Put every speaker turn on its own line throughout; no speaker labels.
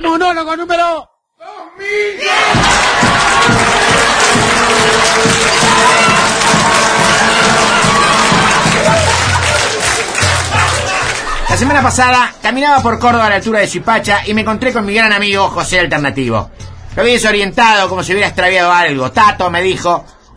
Monólogo número La semana pasada caminaba por Córdoba a la altura de Chipacha y me encontré con mi gran amigo José Alternativo. Lo vi desorientado como si hubiera extraviado algo. Tato me dijo,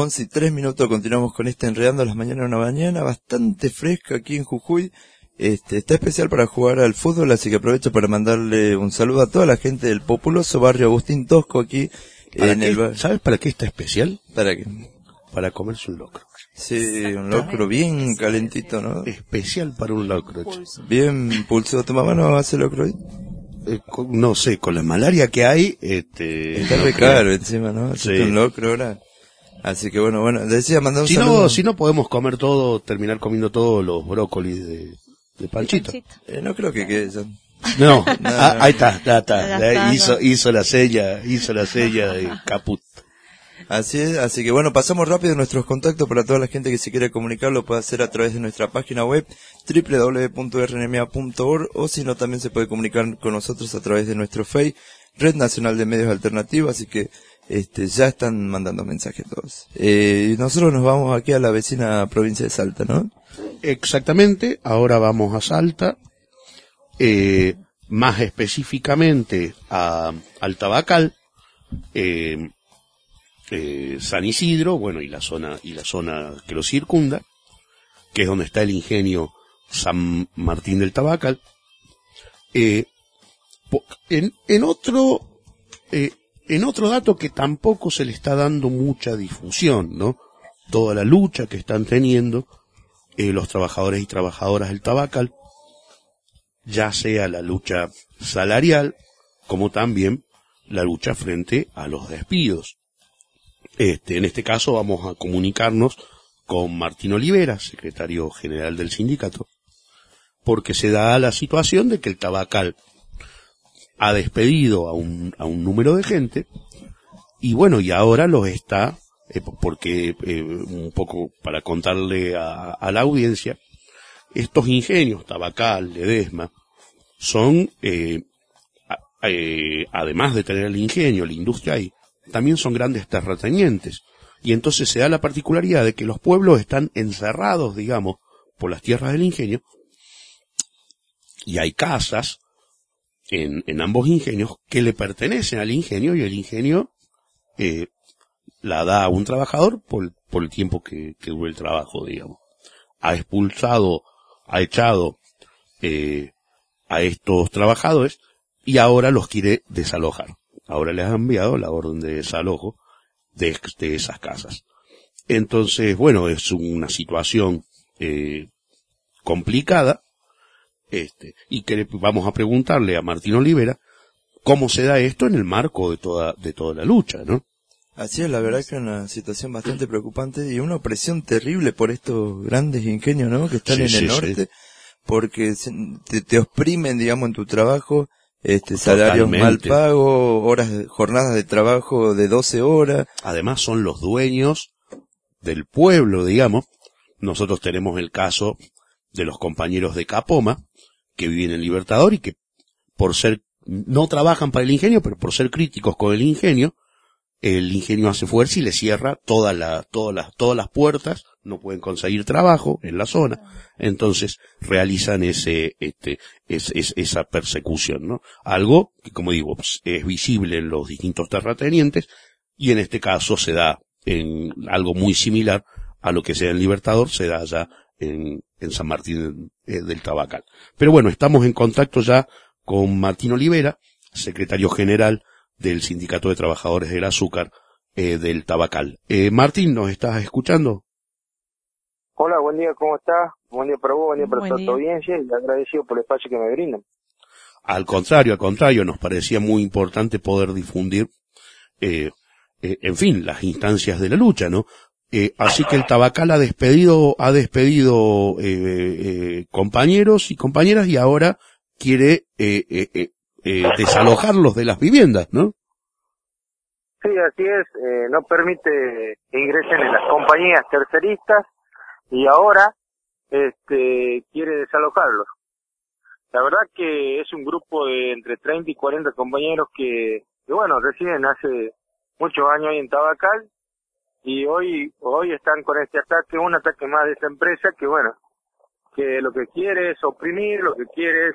Once y tres minutos, continuamos con este Enredando las Mañanas, una mañana bastante fresca aquí en Jujuy. Este, está especial para jugar al fútbol, así que aprovecho para mandarle un saludo a toda la gente del populoso barrio Agustín Tosco aquí
¿Para
en
qué?
el bar-
¿Sabes para qué está especial?
Para que,
Para comerse un locro.
sí, un locro bien calentito, ¿no?
Especial para un locro.
Bien pulsado. ¿Tu mamá no hace locro hoy?
Eh, con- no sé, con la malaria que hay, este...
Está
no
re
creo.
caro encima, ¿no?
Sí.
Un locro ahora. Así que bueno, bueno, decía mandar un
Si
saludo.
no, si no podemos comer todo, terminar comiendo todos los brócolis de, de Panchito.
Eh, no creo que quede ya.
No,
No,
ah, ahí está, está.
Ya está,
hizo, hizo la sella, hizo la sella de caput.
Así es, así que bueno, pasamos rápido nuestros contactos para toda la gente que se quiere comunicar, lo puede hacer a través de nuestra página web www.rnma.org o si no también se puede comunicar con nosotros a través de nuestro Face, Red Nacional de Medios Alternativos, así que este ya están mandando mensajes todos. Eh, nosotros nos vamos aquí a la vecina provincia de Salta, ¿no?
Exactamente, ahora vamos a Salta, eh, más específicamente a, al Tabacal, eh, San Isidro, bueno, y la zona, y la zona que lo circunda, que es donde está el ingenio San Martín del Tabacal. En, en otro, en otro dato que tampoco se le está dando mucha difusión, ¿no? toda la lucha que están teniendo eh, los trabajadores y trabajadoras del tabacal, ya sea la lucha salarial, como también la lucha frente a los despidos. Este, en este caso vamos a comunicarnos con Martín Olivera, secretario general del sindicato, porque se da la situación de que el tabacal ha despedido a un, a un número de gente y bueno, y ahora los está, eh, porque eh, un poco para contarle a, a, la audiencia, estos ingenios, Tabacal, Ledesma, son, eh, eh, además de tener el ingenio, la industria ahí, también son grandes terratenientes. Y entonces se da la particularidad de que los pueblos están encerrados, digamos, por las tierras del ingenio, y hay casas en, en ambos ingenios que le pertenecen al ingenio y el ingenio eh, la da a un trabajador por, por el tiempo que, que dure el trabajo, digamos. Ha expulsado, ha echado eh, a estos trabajadores y ahora los quiere desalojar. Ahora les ha enviado la orden de desalojo de, de esas casas. Entonces, bueno, es una situación eh, complicada, este, y que vamos a preguntarle a Martín Olivera cómo se da esto en el marco de toda, de toda la lucha, ¿no?
Así es, la verdad que es una situación bastante preocupante y una opresión terrible por estos grandes ingenios, ¿no? Que están
Sí,
en
sí,
el
sí.
norte, porque te, te oprimen, digamos, en tu trabajo, este, salarios mal pagos, horas, jornadas de trabajo de 12 horas.
Además son los dueños del pueblo, digamos. Nosotros tenemos el caso de los compañeros de Capoma, que viven en Libertador y que por ser, no trabajan para el ingenio, pero por ser críticos con el ingenio, el ingenio hace fuerza y le cierra todas las, todas las, todas las puertas, no pueden conseguir trabajo en la zona, entonces realizan ese, este, es, es- esa persecución, ¿no? Algo que, como digo, es visible en los distintos terratenientes y en este caso se da en algo muy similar a lo que sea en Libertador, se da allá en, en San Martín eh, del Tabacal. Pero bueno, estamos en contacto ya con Martín Olivera, secretario general del Sindicato de Trabajadores del Azúcar eh, del Tabacal. Eh, Martín, ¿nos estás escuchando?
Hola, buen día, ¿cómo estás? Buen día para vos, buen día para
Buen
toda
día.
tu audiencia y agradecido por el espacio que me brindan.
Al contrario, al contrario, nos parecía muy importante poder difundir, eh, eh, en fin, las instancias de la lucha, ¿no? Eh, así que el Tabacal ha despedido, ha despedido eh, eh, compañeros y compañeras y ahora quiere eh, eh, eh, desalojarlos de las viviendas, ¿no?
Sí, así es, no permite que ingresen en las compañías terceristas y ahora este quiere desalojarlos. La verdad que es un grupo de entre 30 y 40 compañeros que, que bueno, residen hace muchos años ahí en Tabacal y hoy hoy están con este ataque, un ataque más de esta empresa que bueno, que lo que quiere es oprimir, lo que quiere es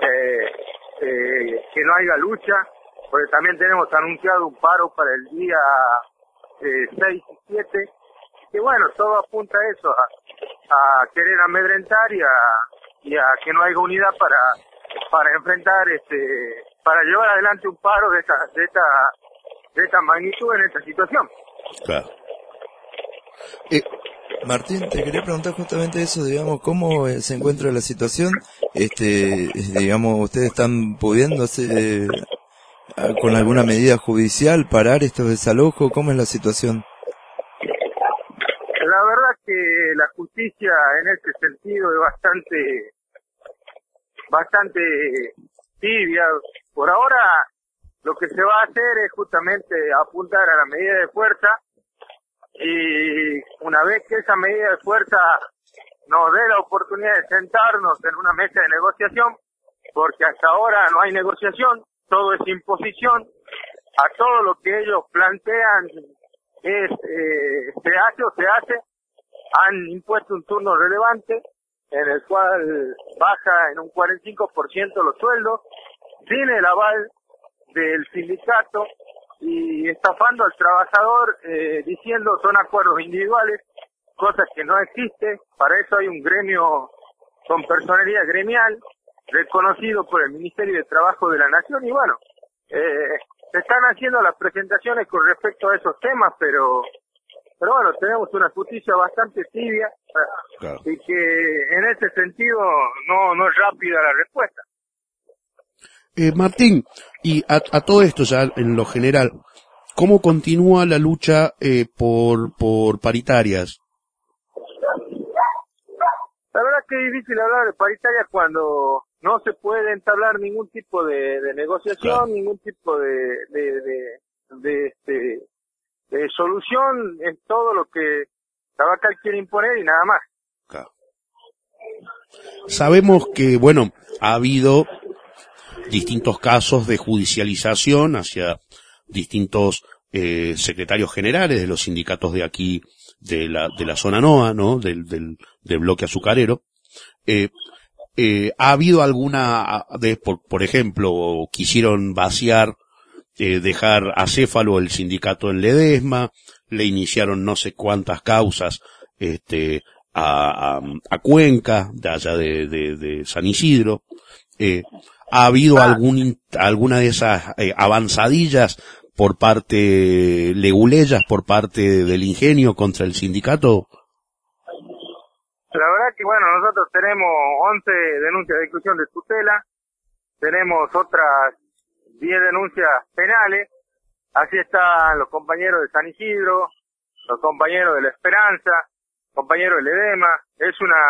eh, eh, que no haya lucha, porque también tenemos anunciado un paro para el día eh, 6 y 7, que bueno, todo apunta a eso, a, a querer amedrentar y a, y a que no haya unidad para, para enfrentar, este, para llevar adelante un paro de esta, de esta, de esta magnitud en esta situación.
Claro. Eh,
Martín, te quería preguntar justamente eso, digamos, cómo eh, se encuentra la situación, este, digamos, ustedes están pudiendo hacer, eh, con alguna medida judicial parar estos desalojos, ¿cómo es la situación?
La verdad que la justicia en este sentido es bastante, bastante tibia. Por ahora, lo que se va a hacer es justamente apuntar a la medida de fuerza y una vez que esa medida de fuerza nos dé la oportunidad de sentarnos en una mesa de negociación, porque hasta ahora no hay negociación, todo es imposición, a todo lo que ellos plantean es eh, se hace o se hace, han impuesto un turno relevante en el cual baja en un 45% los sueldos, sin el aval del sindicato y estafando al trabajador eh, diciendo son acuerdos individuales, cosas que no existe, para eso hay un gremio con personería gremial reconocido por el Ministerio de Trabajo de la Nación y bueno, eh, se están haciendo las presentaciones con respecto a esos temas, pero pero bueno, tenemos una justicia bastante tibia
Claro.
y que en ese sentido no, no es rápida la respuesta.
Eh, Martín, y a, a todo esto ya en lo general, ¿cómo continúa la lucha eh, por, por paritarias?
La verdad que es difícil hablar de paritarias cuando no se puede entablar ningún tipo de, de negociación,
Claro.
ningún tipo de, de, de, de, este, de solución en todo lo que Tabacal quiere imponer y nada más.
Claro. Sabemos que, bueno, ha habido distintos casos de judicialización hacia distintos eh, secretarios generales de los sindicatos de aquí, de la, de la zona NOA, ¿no? Del, del, del bloque azucarero. Eh, eh, ha habido alguna, de, por, por ejemplo, quisieron vaciar, eh, dejar acéfalo el sindicato en Ledesma, le iniciaron no sé cuántas causas, este, a, a, a Cuenca, de allá de, de, de San Isidro. Eh, ¿Ha habido algún, in- alguna de esas eh, avanzadillas por parte, leguleyas por parte del ingenio contra el sindicato?
La verdad que bueno, nosotros tenemos 11 denuncias de exclusión de tutela, tenemos otras 10 denuncias penales, así están los compañeros de San Isidro, los compañeros de La Esperanza, compañeros del EDEMA, es una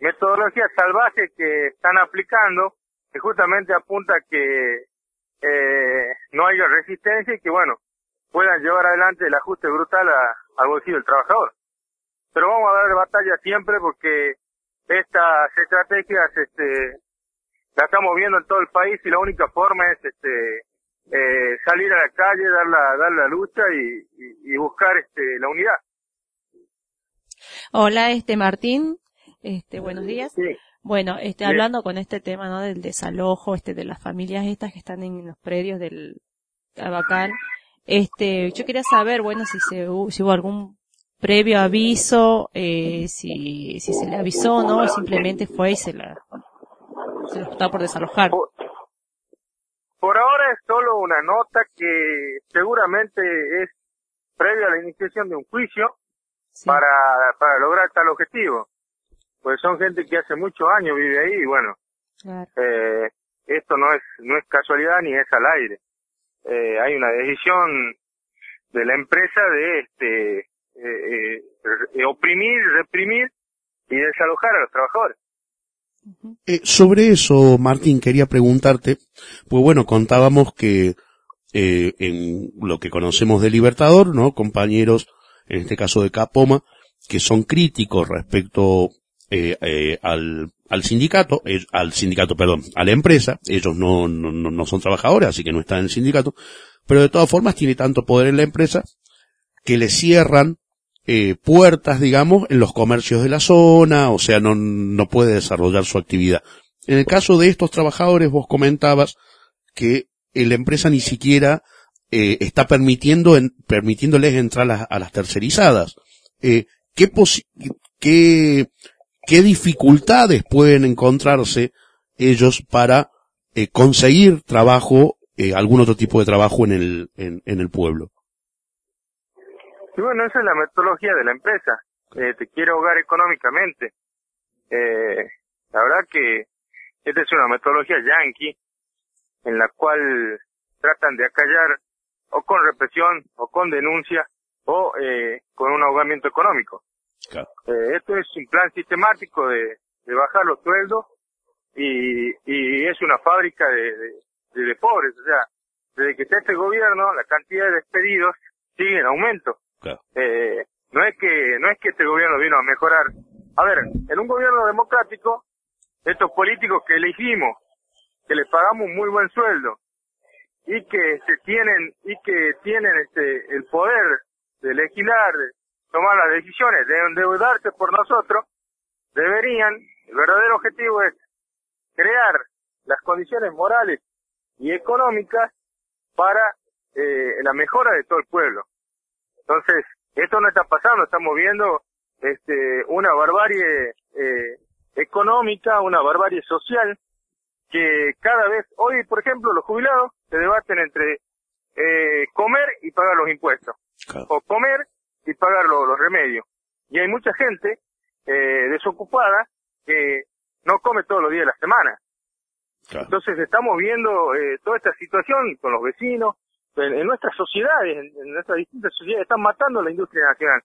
metodología salvaje que están aplicando que justamente apunta a que eh, no haya resistencia y que bueno, puedan llevar adelante el ajuste brutal a- al bolsillo del trabajador pero vamos a dar batalla siempre porque estas estrategias este la estamos viendo en todo el país y la única forma es este eh, salir a la calle dar la dar la lucha y, y- y buscar este la unidad
Hola, este Martín. Este, buenos días.
sí
Bueno, este, hablando con este tema, ¿no? Del desalojo, este, de las familias estas que están en los predios del Tabacal. Este, yo quería saber, bueno, si se, si hubo algún previo aviso, eh, si, si se le avisó, ¿no? O simplemente fue y se la, se lo está por desalojar.
por, por ahora es solo una nota que seguramente es previa a la iniciación de un juicio
Sí.
para para lograr tal objetivo pues son gente que hace muchos años vive ahí y bueno
Claro.
eh, esto no es no es casualidad ni es al aire Eh, hay una decisión de la empresa de este eh, eh, oprimir reprimir y desalojar a los trabajadores.
Eh, sobre eso, Martín, quería preguntarte, pues bueno, contábamos que eh, en lo que conocemos de Libertador, ¿no? Compañeros, en este caso de Capoma, que son críticos respecto eh, eh, al, al sindicato, eh, al sindicato, perdón, a la empresa, ellos no, no, no son trabajadores, así que no están en el sindicato, pero de todas formas tiene tanto poder en la empresa que le cierran eh, puertas, digamos, en los comercios de la zona, o sea, no, no puede desarrollar su actividad. En el caso de estos trabajadores, vos comentabas que eh, la empresa ni siquiera eh, está permitiendo en- permitiéndoles entrar a, a las tercerizadas. Eh, ¿qué, qué, ¿Qué dificultades pueden encontrarse ellos para eh, conseguir trabajo, eh, algún otro tipo de trabajo en el, en, en el pueblo?
y bueno esa es la metodología de la empresa Eh, te quiere ahogar económicamente Eh, la verdad que esta es una metodología yankee en la cual tratan de acallar o con represión o con denuncia o eh, con un ahogamiento económico.
Claro.
Eh, esto es un plan sistemático de, de bajar los sueldos y, y es una fábrica de, de, pobres. O sea, desde que está este gobierno, la cantidad de despedidos sigue en aumento.
Claro.
Eh, no es que no es que este gobierno vino a mejorar. A ver, en un gobierno democrático, estos políticos que elegimos, que les pagamos un muy buen sueldo y que se tienen y que tienen este el poder de legislar, tomar las decisiones, de endeudarse por nosotros, deberían, el verdadero objetivo es crear las condiciones morales y económicas para eh, la mejora de todo el pueblo. Entonces, esto no está pasando, estamos viendo este, una barbarie eh, económica, una barbarie social, que cada vez, hoy por ejemplo, los jubilados se debaten entre eh, comer y pagar los impuestos,
Claro.
o comer y pagar lo- los remedios. Y hay mucha gente eh, desocupada que no come todos los días de la semana.
Claro.
Entonces estamos viendo eh, toda esta situación con los vecinos, en, en nuestras sociedades, en, en nuestras distintas sociedades, están matando la industria nacional.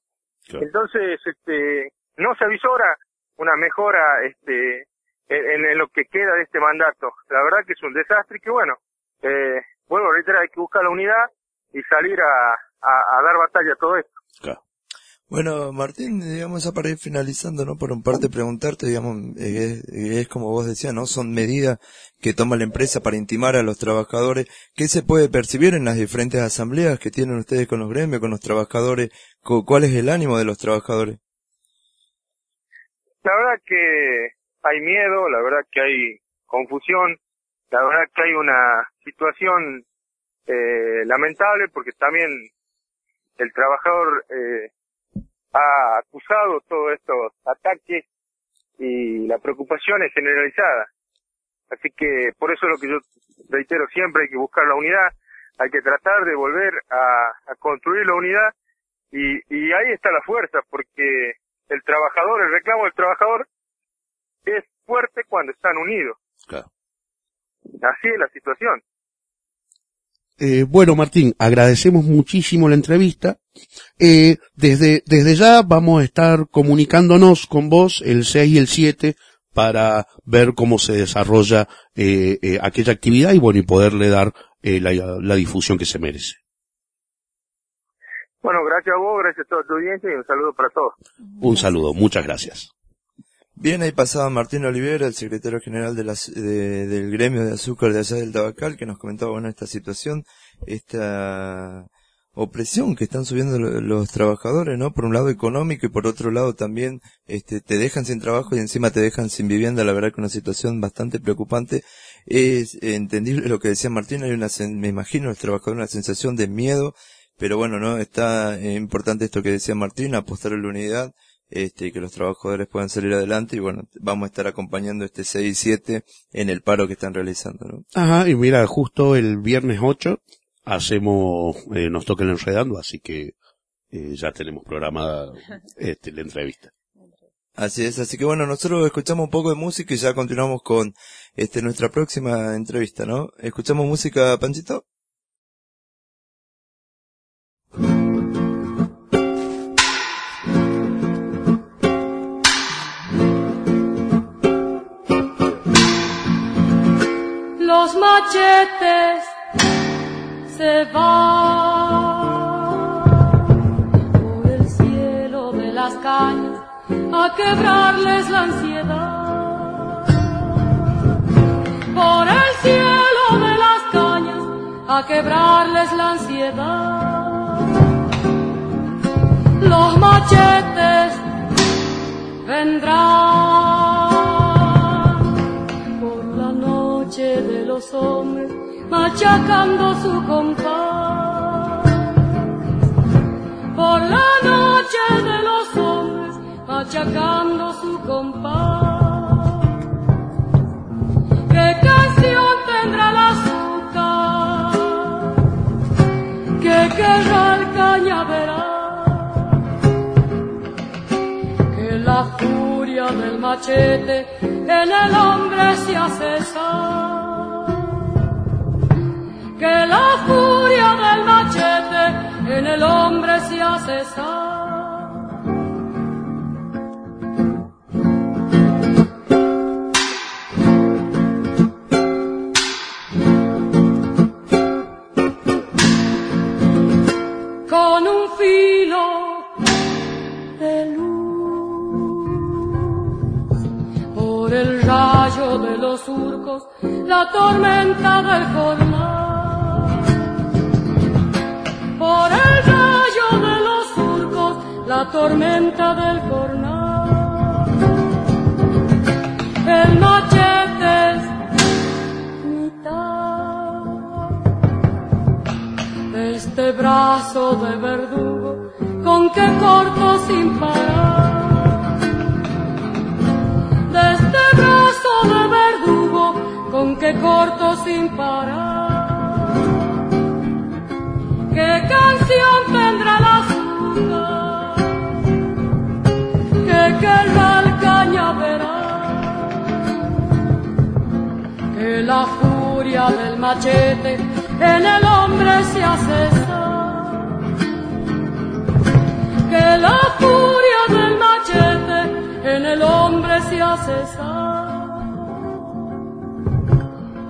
Claro.
Entonces, este, no se avisora una mejora, este, en, en lo que queda de este mandato. La verdad que es un desastre y que bueno, eh, vuelvo a reiterar, hay que buscar la unidad y salir a, a, a dar batalla a todo esto.
Claro.
Bueno, Martín, digamos, ya para ir finalizando, ¿no? Por un parte preguntarte, digamos, eh, es, es como vos decías, ¿no? Son medidas que toma la empresa para intimar a los trabajadores. ¿Qué se puede percibir en las diferentes asambleas que tienen ustedes con los gremios, con los trabajadores? Cu- ¿Cuál es el ánimo de los trabajadores?
La verdad que hay miedo, la verdad que hay confusión, la verdad que hay una situación eh, lamentable porque también el trabajador eh, ha acusado todos estos ataques y la preocupación es generalizada. Así que por eso es lo que yo reitero siempre, hay que buscar la unidad, hay que tratar de volver a, a construir la unidad y, y ahí está la fuerza, porque el trabajador, el reclamo del trabajador es fuerte cuando están unidos.
Claro.
Así es la situación.
Eh, bueno, Martín, agradecemos muchísimo la entrevista. Eh, desde, desde ya vamos a estar comunicándonos con vos el 6 y el 7 para ver cómo se desarrolla eh, eh, aquella actividad y bueno, y poderle dar la, la difusión que se merece.
Bueno, gracias a vos, gracias a toda tu audiencia y un saludo para todos.
Un saludo, muchas gracias.
Bien, ahí pasaba Martín Olivera, el secretario general de de- del gremio de azúcar de allá del Tabacal, que nos comentaba, bueno, esta situación, esta opresión que están subiendo lo- los trabajadores, ¿no? Por un lado económico y por otro lado también, este, te dejan sin trabajo y encima te dejan sin vivienda, la verdad que una situación bastante preocupante. Es entendible lo que decía Martín, hay una, me imagino, los trabajadores una sensación de miedo, pero bueno, ¿no? Está eh, importante esto que decía Martín, apostar a la unidad, este, y que los trabajadores puedan salir adelante y bueno, vamos a estar acompañando este 6 y 7 en el paro que están realizando, ¿no?
Ajá, y mira, justo el viernes 8 hacemos, eh, nos toca el enredando, así que eh, ya tenemos programada este, la entrevista.
Así es, así que bueno, nosotros escuchamos un poco de música y ya continuamos con este nuestra próxima entrevista, ¿no? ¿Escuchamos música, Panchito?
Los machetes se van por el cielo de las cañas a quebrarles la ansiedad. Por el cielo de las cañas a quebrarles la ansiedad. Los machetes vendrán los hombres, machacando su compás. Por la noche de los hombres, machacando su compás. ¿Qué canción tendrá el azúcar? ¿Qué querrá el cañaveral? que la furia del machete en el hombre se hace. Que la furia del machete en el hombre se hace sal. Con un filo de luz por el rayo de los surcos, la tormenta del jornal. La tormenta del jornal. El machete es mitad de este brazo de verdugo con que corto sin parar. De este brazo de verdugo con que corto sin parar. Machete en el hombre se hace que la furia del machete en el hombre se hace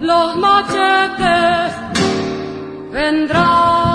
los machetes vendrán